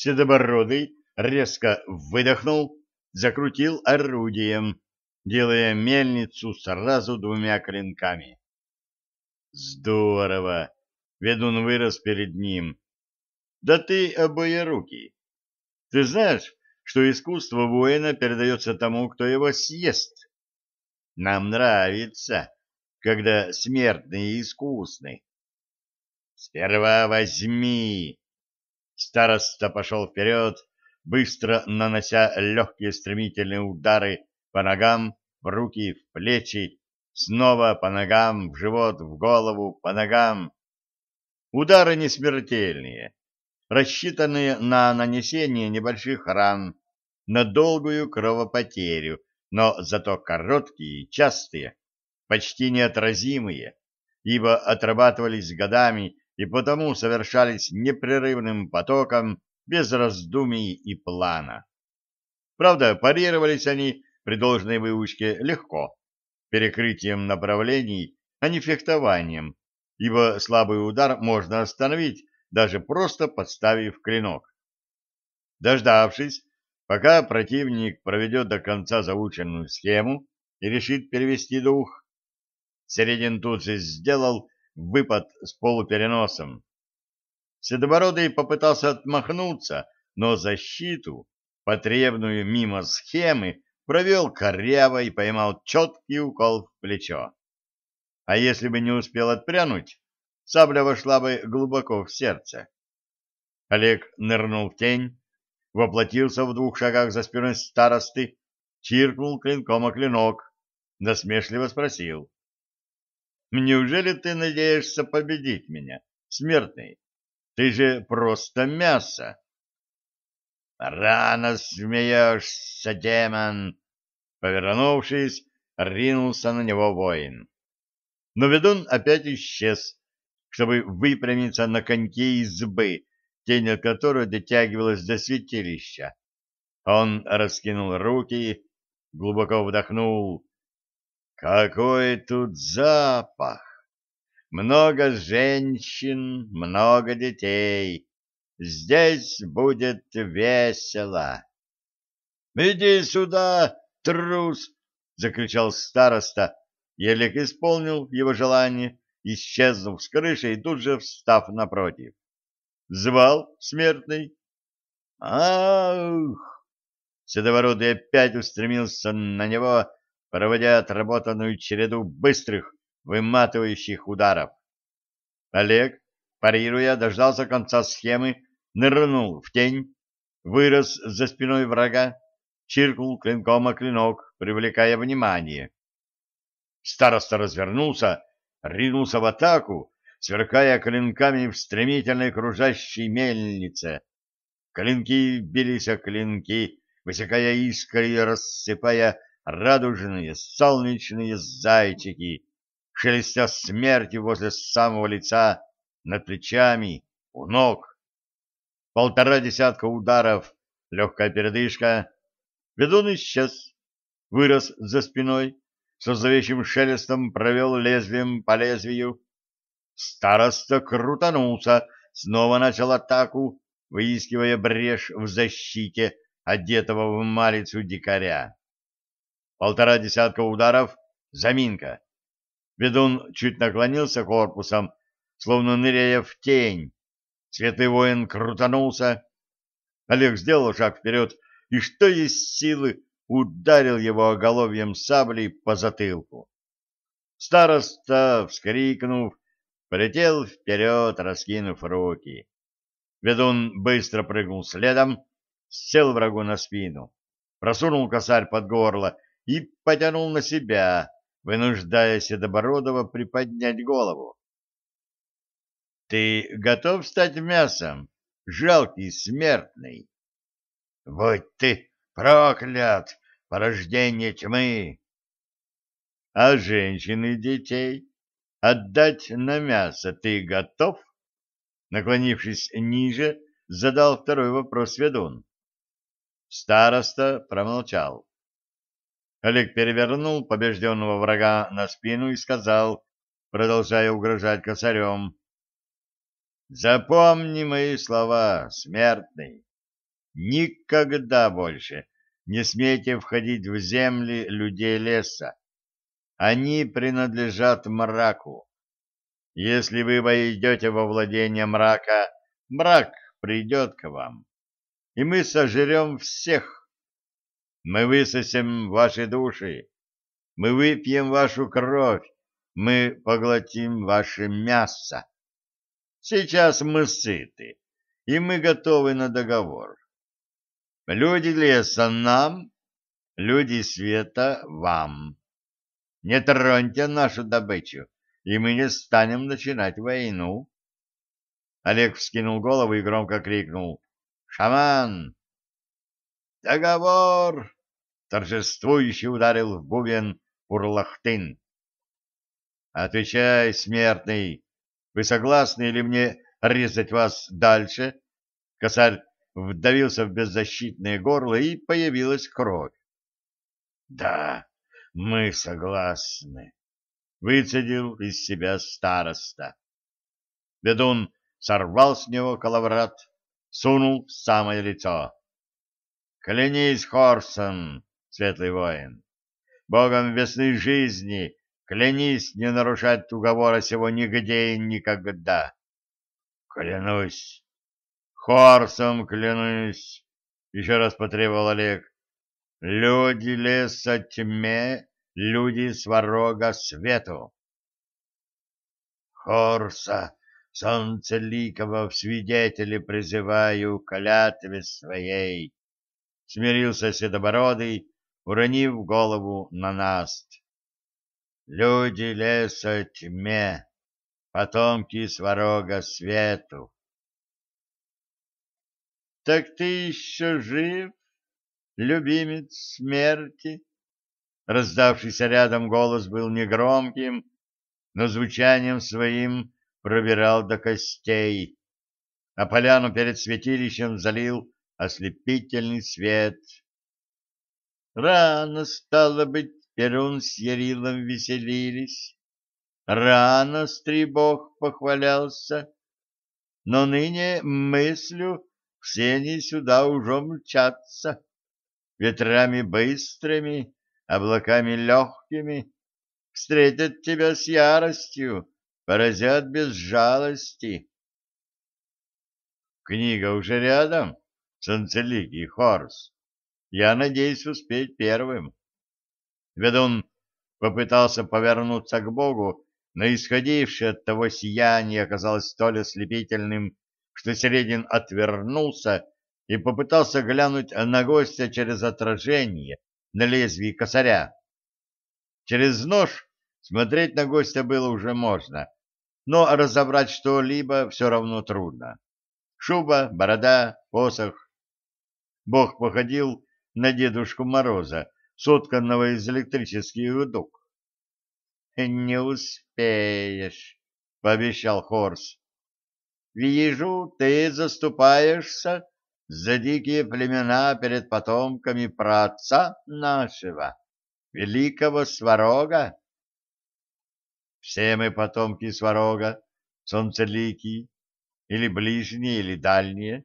Седобородый резко выдохнул, закрутил орудием, делая мельницу сразу двумя клинками. Здорово! Ведун вырос перед ним. Да ты обоерукий. Ты знаешь, что искусство воина передается тому, кто его съест? Нам нравится, когда смертные искусны. Сперва возьми. Староста пошел вперед, быстро нанося легкие стремительные удары по ногам, в руки, в плечи, снова по ногам, в живот, в голову, по ногам. Удары не смертельные, рассчитанные на нанесение небольших ран, на долгую кровопотерю, но зато короткие частые, почти неотразимые, ибо отрабатывались годами и потому совершались непрерывным потоком без раздумий и плана. Правда, парировались они при должной выучке легко, перекрытием направлений, а не фехтованием, ибо слабый удар можно остановить, даже просто подставив клинок. Дождавшись, пока противник проведет до конца заученную схему и решит перевести дух, Середин тут же сделал выпад с полупереносом. Седобородый попытался отмахнуться, но защиту, потребную мимо схемы, провел коряво и поймал четкий укол в плечо. А если бы не успел отпрянуть, сабля вошла бы глубоко в сердце. Олег нырнул в тень, воплотился в двух шагах за спиной старосты, чиркнул клинком о клинок, насмешливо спросил. «Неужели ты надеешься победить меня, смертный? Ты же просто мясо!» «Рано смеешься, демон!» Повернувшись, ринулся на него воин но ведун опять исчез, чтобы выпрямиться на коньке избы, тень от которой дотягивалась до святилища. Он раскинул руки, глубоко вдохнул. Какой тут запах! Много женщин, много детей. Здесь будет весело. — Иди сюда, трус! — закричал староста, Елик исполнил его желание, исчезнув с крыши и тут же встав напротив. Звал смертный. Ах! Седовородый опять устремился на него, проводя отработанную череду быстрых, выматывающих ударов. Олег, парируя, дождался конца схемы, нырнул в тень, вырос за спиной врага, чиркнул клинком о клинок, привлекая внимание. Староста развернулся, ринулся в атаку, сверкая клинками в стремительной кружащей мельнице. Клинки бились о клинки, высекая искры и рассыпая радужные солнечные зайчики, шелестя смерти возле самого лица, над плечами, у ног. Полтора десятка ударов, легкая передышка. Ведун исчез, вырос за спиной, со зловещим шелестом провел лезвием по лезвию. Староста крутанулся, снова начал атаку, выискивая брешь в защите одетого в малицу дикаря. Полтора десятка ударов, заминка. Ведун чуть наклонился корпусом, словно ныряя в тень. Светлый воин крутанулся. Олег сделал шаг вперед, и что есть силы, ударил его оголовьем сабли по затылку. Староста, вскрикнув, полетел вперед, раскинув руки. Ведун быстро прыгнул следом, сел врагу на спину, просунул косарь под горло и потянул на себя, вынуждая Седобородова приподнять голову. — Ты готов стать мясом, жалкий смертный? — Вот ты! Проклят! Порождение тьмы! А женщин и детей отдать на мясо ты готов? Наклонившись ниже, задал второй вопрос ведун. Староста промолчал. Олег перевернул побежденного врага на спину и сказал, продолжая угрожать косарем, «Запомни мои слова, смертный. никогда больше не смейте входить в земли людей леса. Они принадлежат мраку. Если вы войдете во владение мрака, мрак придет к вам, и мы сожрем всех. Мы высосем ваши души, мы выпьем вашу кровь, мы поглотим ваше мясо. Сейчас мы сыты, и мы готовы на договор. Люди леса нам, люди света вам. Не троньте нашу добычу, и мы не станем начинать войну. Олег вскинул голову и громко крикнул. «Шаман!» «Договор!» — торжествующе ударил в бубен Урлахтын. «Отвечай, смертный, вы согласны или мне резать вас дальше?» Косарь вдавился в беззащитное горло, и появилась кровь. «Да, мы согласны», — выцедил из себя староста. Ведун сорвал с него коловрат, сунул в самое лицо. «Клянись, Хорсон, светлый воин, богом весны жизни, клянись не нарушать уговора сего нигде и никогда». «Клянусь!» Хорсом клянусь, — еще раз потребовал Олег. Люди леса тьме, люди сварога свету. Хорса, солнцеликого в свидетели призываю клятве своей, — смирился Седобородый, уронив голову на наст. Люди леса тьме, потомки сварога свету. Так ты еще жив, любимец смерти? Раздавшийся рядом голос был негромким, но звучанием своим пробирал до костей, а поляну перед святилищем залил ослепительный свет. Рано, стало быть, Перун с Ярилом веселились, рано Стрибог похвалялся, но ныне мыслю все они сюда уже мчатся, ветрами быстрыми, облаками легкими, встретят тебя с яростью, поразят без жалости. Книга уже рядом, Санцеликий Хорс. Я надеюсь успеть первым. Ведун попытался повернуться к Богу, но исходившее от того сияние оказалось столь ослепительным, что Середин отвернулся и попытался глянуть на гостя через отражение на лезвии косаря. Через нож смотреть на гостя было уже можно, но разобрать что-либо все равно трудно. Шуба, борода, посох. Бог походил на Дедушку Мороза, сотканного из электрических дуг. — Не успеешь, — пообещал Хорс. Вижу, ты заступаешься за дикие племена перед потомками праотца нашего, великого Сварога. Все мы потомки Сварога, солнцеликие, или ближние, или дальние.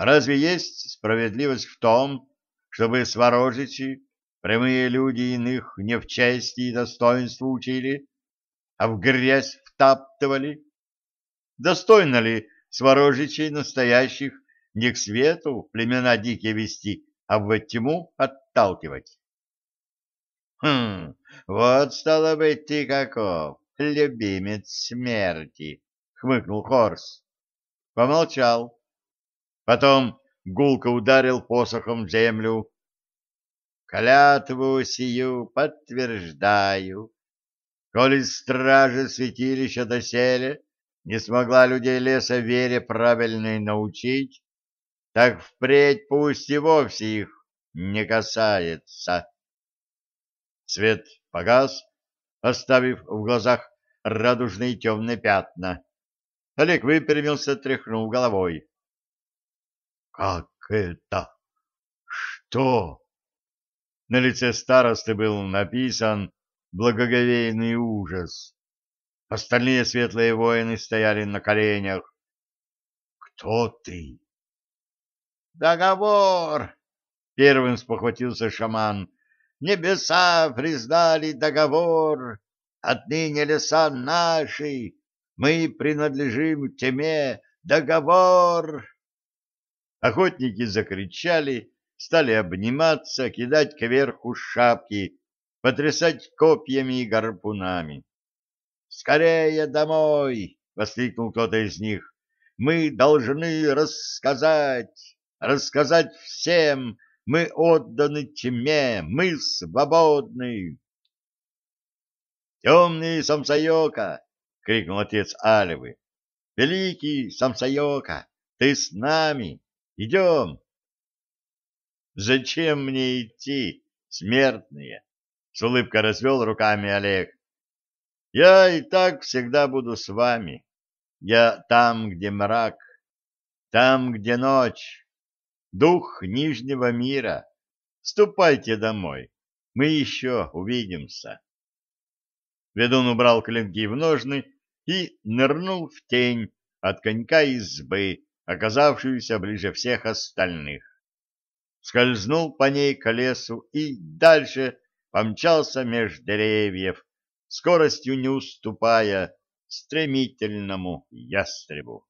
Разве есть справедливость в том, чтобы сварожичи, прямые люди иных, не в чести и достоинству учили, а в грязь втаптывали? Достойно ли сворожичей настоящих не к свету племена дикие вести, а в тьму отталкивать? Хм, вот стало быть ты каков, любимец смерти, хмыкнул Хорс. Помолчал. Потом гулко ударил посохом в землю. Клятву сию подтверждаю. Коли стражи святилища доселе не смогла людей леса вере правильной научить, так впредь пусть и вовсе их не касается. Свет погас, оставив в глазах радужные темные пятна. Олег выпрямился, тряхнув головой. — Как это? Что? На лице старосты был написан благоговейный ужас. Остальные светлые воины стояли на коленях. «Кто ты?» договор!» Первым спохватился шаман. «Небеса признали договор. Отныне леса наши. Мы принадлежим тьме. Договор!» Охотники закричали, стали обниматься, кидать кверху шапки, потрясать копьями и гарпунами. «Скорее домой!» — воскликнул кто-то из них. «Мы должны рассказать, рассказать всем, мы отданы тьме, мы свободны!» «Темный Самсайока!» — крикнул отец Алевы. «Великий Самсайока, ты с нами! Идем!» «Зачем мне идти, смертные?» — с улыбкой развел руками Олег. Я и так всегда буду с вами. Я там, где мрак, там, где ночь, дух Нижнего мира. Ступайте домой, мы еще увидимся. Ведун убрал клинки в ножны и нырнул в тень от конька избы, оказавшуюся ближе всех остальных. Скользнул по ней к лесу и дальше помчался меж деревьев, скоростью не уступая стремительному ястребу.